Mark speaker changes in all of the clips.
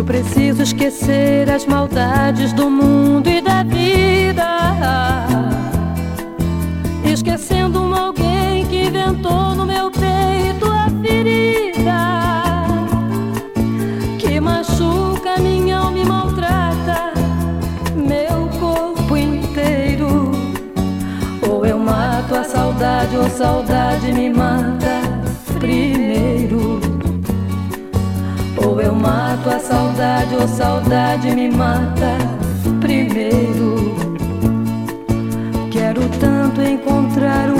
Speaker 1: Eu preciso esquecer as maldades do mundo e da vida. Esquecendo um alguém que inventou no meu peito a ferida que machuca minha alma e maltrata meu corpo inteiro. Ou eu mato a saudade, ou saudade Eu mato a saudade, ou saudade me mata primeiro. Quero tanto encontrar o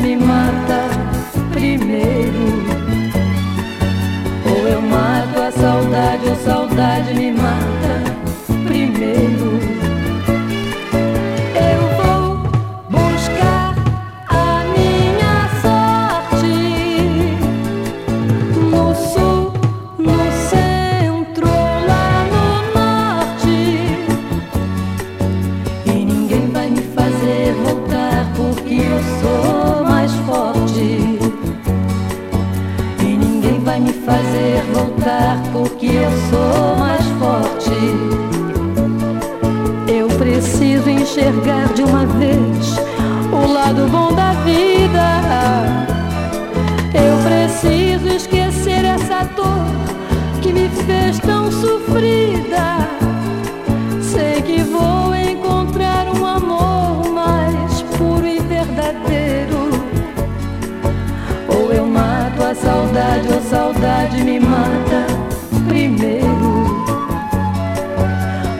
Speaker 1: me mata primeiro. Ou eu mato a saudade, ou saudade me mata vai me fazer voltar porque eu sou mais forte. Eu preciso enxergar de uma vez o lado bom da vida. Eu preciso esquecer essa dor que me fez tão sofrida. Saudade, ou saudade me mata primeiro.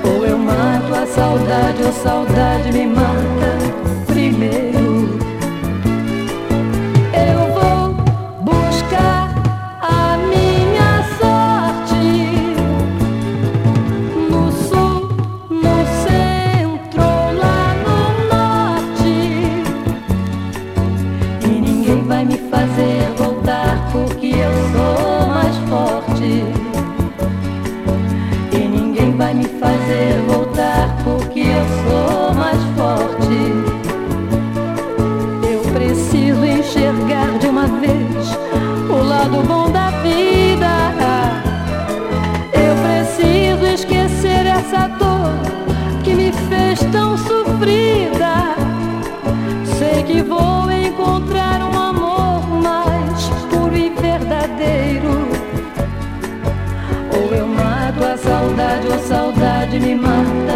Speaker 1: Ou eu mato a saudade, ou saudade me mata primeiro. Eu vou buscar a minha sorte no sul, no centro, lá no norte. E ninguém vai me preciso enxergar de uma vez o lado bom da vida. Eu preciso esquecer essa dor que me fez tão sofrida. Sei que vou encontrar um amor mais puro e verdadeiro. Ou eu mato a saudade, ou saudade me mata